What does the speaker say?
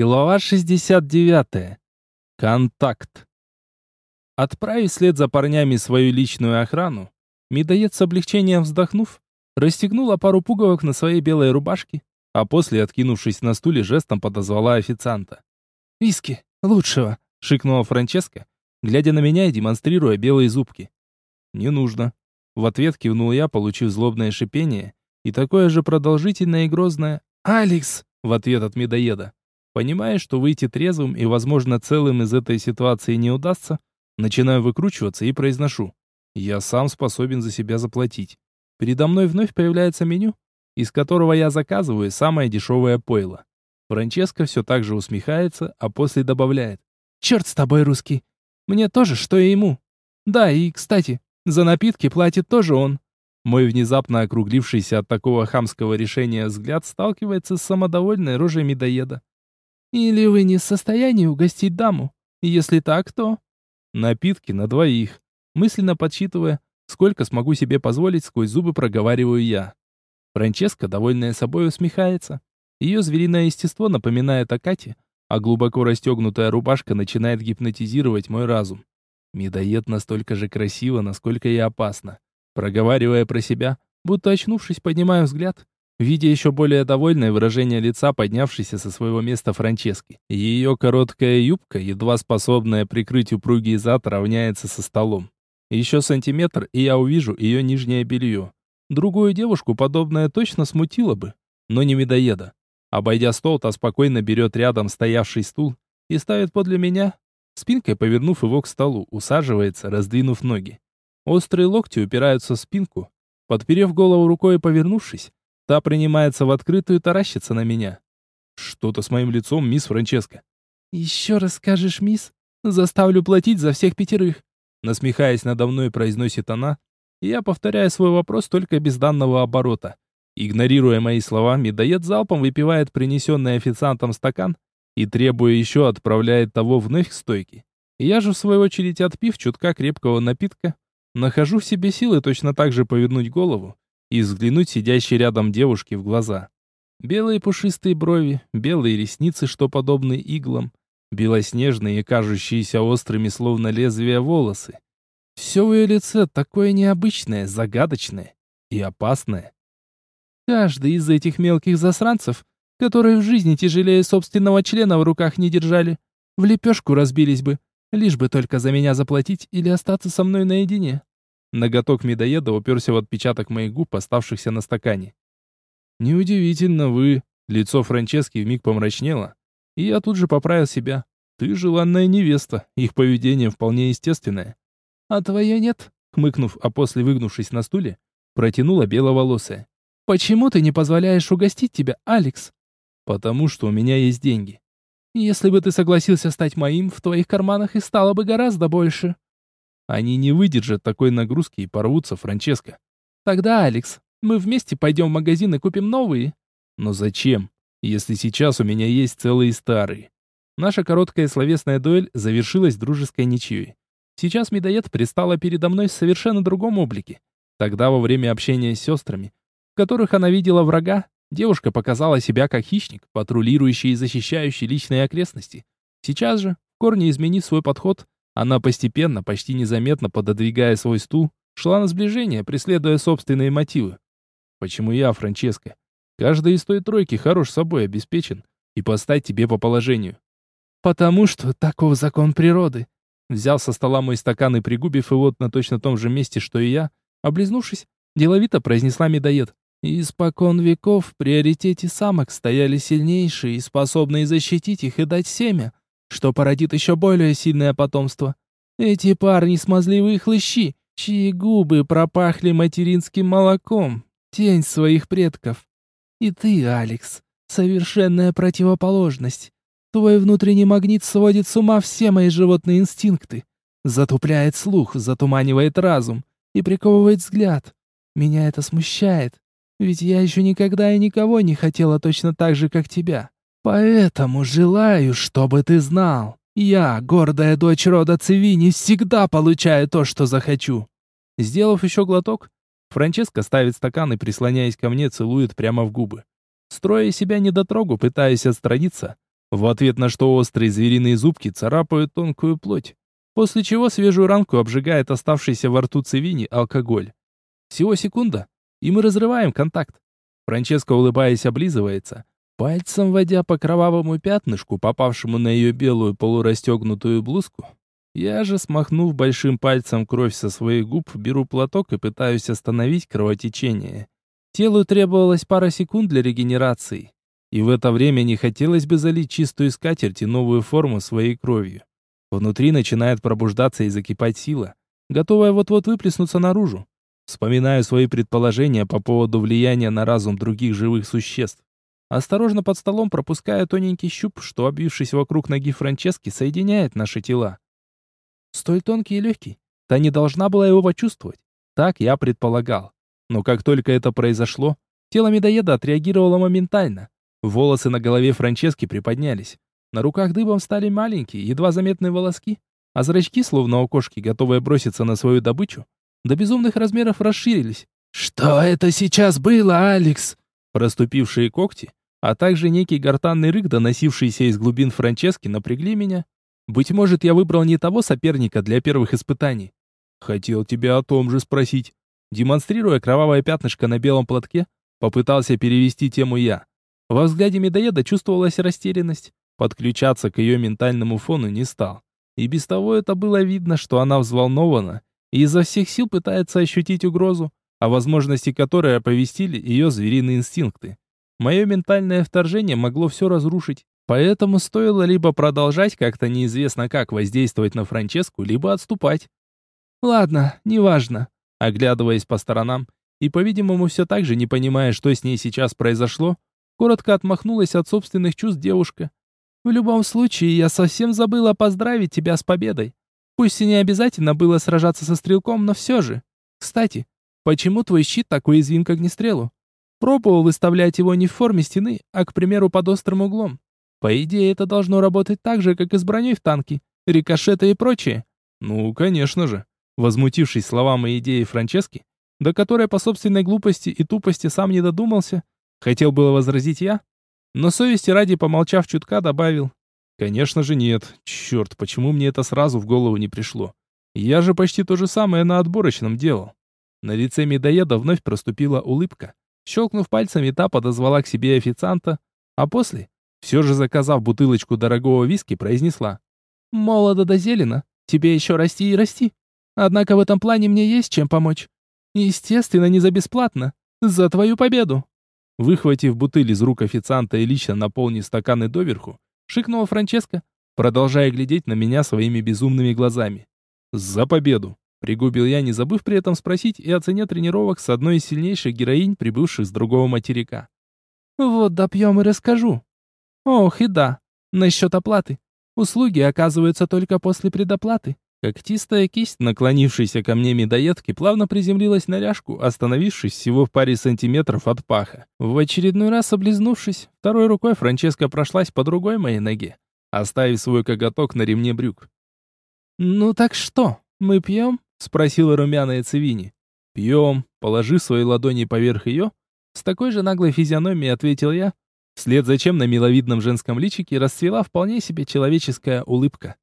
Глава 69. Контакт. Отправив вслед за парнями свою личную охрану, медоед с облегчением вздохнув, расстегнула пару пуговок на своей белой рубашке, а после, откинувшись на стуле, жестом подозвала официанта. «Виски, лучшего!» — шикнула Франческа, глядя на меня и демонстрируя белые зубки. «Не нужно». В ответ кивнул я, получив злобное шипение и такое же продолжительное и грозное «Алекс!» в ответ от медоеда. Понимая, что выйти трезвым и, возможно, целым из этой ситуации не удастся, начинаю выкручиваться и произношу. Я сам способен за себя заплатить. Передо мной вновь появляется меню, из которого я заказываю самое дешевое пойло. Франческа все так же усмехается, а после добавляет. «Черт с тобой, русский! Мне тоже, что и ему. Да, и, кстати, за напитки платит тоже он». Мой внезапно округлившийся от такого хамского решения взгляд сталкивается с самодовольной рожей медоеда. Или вы не в состоянии угостить даму? Если так, то... Напитки на двоих. Мысленно подсчитывая, сколько смогу себе позволить, сквозь зубы проговариваю я. Франческа, довольная собой, усмехается. Ее звериное естество напоминает о Кате, а глубоко расстегнутая рубашка начинает гипнотизировать мой разум. Медоед настолько же красиво, насколько и опасно. Проговаривая про себя, будто очнувшись, поднимаю взгляд видя еще более довольное выражение лица, поднявшейся со своего места Франчески. Ее короткая юбка, едва способная прикрыть упругий зад, равняется со столом. Еще сантиметр, и я увижу ее нижнее белье. Другую девушку подобное точно смутило бы, но не медоеда. Обойдя стол, та спокойно берет рядом стоявший стул и ставит подле меня, спинкой повернув его к столу, усаживается, раздвинув ноги. Острые локти упираются в спинку. Подперев голову рукой и повернувшись, Та принимается в открытую таращиться на меня. Что-то с моим лицом, мисс Франческа. «Еще раз скажешь, мисс, заставлю платить за всех пятерых», насмехаясь надо мной, произносит она, я повторяю свой вопрос только без данного оборота. Игнорируя мои слова, медоед залпом выпивает принесенный официантом стакан и, требуя еще, отправляет того вновь к стойке. Я же, в свою очередь, отпив чутка крепкого напитка, нахожу в себе силы точно так же повернуть голову и взглянуть сидящей рядом девушке в глаза. Белые пушистые брови, белые ресницы, что подобны иглам, белоснежные кажущиеся острыми, словно лезвия волосы. Все в ее лице такое необычное, загадочное и опасное. Каждый из этих мелких засранцев, которые в жизни тяжелее собственного члена в руках не держали, в лепешку разбились бы, лишь бы только за меня заплатить или остаться со мной наедине. Ноготок медоеда уперся в отпечаток моих губ, оставшихся на стакане. «Неудивительно вы...» Лицо Франчески вмиг помрачнело, и я тут же поправил себя. «Ты желанная невеста, их поведение вполне естественное». «А твое нет?» Хмыкнув, а после выгнувшись на стуле, протянула беловолосая. «Почему ты не позволяешь угостить тебя, Алекс?» «Потому что у меня есть деньги». «Если бы ты согласился стать моим, в твоих карманах и стало бы гораздо больше». Они не выдержат такой нагрузки и порвутся, Франческо. Тогда, Алекс, мы вместе пойдем в магазин и купим новые. Но зачем, если сейчас у меня есть целые старые? Наша короткая словесная дуэль завершилась дружеской ничьей. Сейчас медоед предстала передо мной в совершенно другом облике. Тогда, во время общения с сестрами, в которых она видела врага, девушка показала себя как хищник, патрулирующий и защищающий личные окрестности. Сейчас же, в корне изменив свой подход, она постепенно, почти незаметно пододвигая свой стул, шла на сближение, преследуя собственные мотивы. Почему я, Франческо? Каждый из той тройки хорош собой обеспечен и постать тебе по положению. Потому что таков закон природы. Взял со стола мой стакан и пригубив его на точно том же месте, что и я, облизнувшись, деловито произнесла медоед. Испокон веков в приоритете самок стояли сильнейшие и способные защитить их и дать семя, что породит еще более сильное потомство. Эти парни смазливые хлыщи, чьи губы пропахли материнским молоком, тень своих предков. И ты, Алекс, совершенная противоположность. Твой внутренний магнит сводит с ума все мои животные инстинкты, затупляет слух, затуманивает разум и приковывает взгляд. Меня это смущает, ведь я еще никогда и никого не хотела точно так же, как тебя. Поэтому желаю, чтобы ты знал, я, гордая дочь рода Цивини, всегда получаю то, что захочу. Сделав еще глоток, Франческа ставит стакан и, прислоняясь ко мне, целует прямо в губы. Строя себя недотрогу, пытаясь отстраниться, в ответ на что острые звериные зубки царапают тонкую плоть, после чего свежую ранку обжигает оставшийся во рту цивини алкоголь. Всего секунда, и мы разрываем контакт. Франческа, улыбаясь, облизывается, пальцем водя по кровавому пятнышку, попавшему на ее белую полурастегнутую блузку. Я же, смахнув большим пальцем кровь со своих губ, беру платок и пытаюсь остановить кровотечение. Телу требовалось пара секунд для регенерации. И в это время не хотелось бы залить чистую скатерть и новую форму своей кровью. Внутри начинает пробуждаться и закипать сила, готовая вот-вот выплеснуться наружу. Вспоминаю свои предположения по поводу влияния на разум других живых существ. Осторожно под столом пропуская тоненький щуп, что, обвившись вокруг ноги Франчески, соединяет наши тела. Столь тонкий и легкий. Та не должна была его почувствовать. Так я предполагал. Но как только это произошло, тело медоеда отреагировало моментально. Волосы на голове Франчески приподнялись. На руках дыбом стали маленькие, едва заметные волоски, а зрачки, словно у кошки, готовые броситься на свою добычу, до безумных размеров расширились. «Что это сейчас было, Алекс?» Проступившие когти, а также некий гортанный рык, доносившийся из глубин Франчески, напрягли меня. Быть может, я выбрал не того соперника для первых испытаний. Хотел тебя о том же спросить. Демонстрируя кровавое пятнышко на белом платке, попытался перевести тему я. Во взгляде медоеда чувствовалась растерянность. Подключаться к ее ментальному фону не стал. И без того это было видно, что она взволнована и изо всех сил пытается ощутить угрозу, о возможности которой оповестили ее звериные инстинкты. Мое ментальное вторжение могло все разрушить, поэтому стоило либо продолжать как-то неизвестно как воздействовать на Франческу, либо отступать. Ладно, неважно. Оглядываясь по сторонам и, по-видимому, все так же не понимая, что с ней сейчас произошло, коротко отмахнулась от собственных чувств девушка. В любом случае, я совсем забыла поздравить тебя с победой. Пусть и не обязательно было сражаться со стрелком, но все же. Кстати, почему твой щит такой уязвим к огнестрелу? Пробовал выставлять его не в форме стены, а, к примеру, под острым углом. По идее, это должно работать так же, как и с броней в танке, рикошеты и прочее. Ну, конечно же. Возмутившись словам и идеей Франчески, до которой по собственной глупости и тупости сам не додумался, хотел было возразить я, но совести ради, помолчав чутка, добавил. Конечно же нет. Черт, почему мне это сразу в голову не пришло? Я же почти то же самое на отборочном делал. На лице медоеда вновь проступила улыбка. Щелкнув пальцами, та подозвала к себе официанта, а после, все же заказав бутылочку дорогого виски, произнесла. «Молодо да зелено, тебе еще расти и расти. Однако в этом плане мне есть чем помочь. Естественно, не за бесплатно. За твою победу!» Выхватив бутыль из рук официанта и лично наполнив стаканы доверху, шикнула Франческа, продолжая глядеть на меня своими безумными глазами. «За победу!» Пригубил я, не забыв при этом спросить и о цене тренировок с одной из сильнейших героинь, прибывших с другого материка. «Вот допьем и расскажу». «Ох, и да. Насчет оплаты. Услуги оказываются только после предоплаты. Когтистая кисть, наклонившаяся ко мне медоедки, плавно приземлилась на ляжку, остановившись всего в паре сантиметров от паха. В очередной раз облизнувшись, второй рукой Франческа прошлась по другой моей ноге, оставив свой коготок на ремне брюк. «Ну так что, мы пьем?» — спросила румяная Цивини. «Пьем», — положив свои ладони поверх ее, с такой же наглой физиономией ответил я, вслед за чем на миловидном женском личике расцвела вполне себе человеческая улыбка.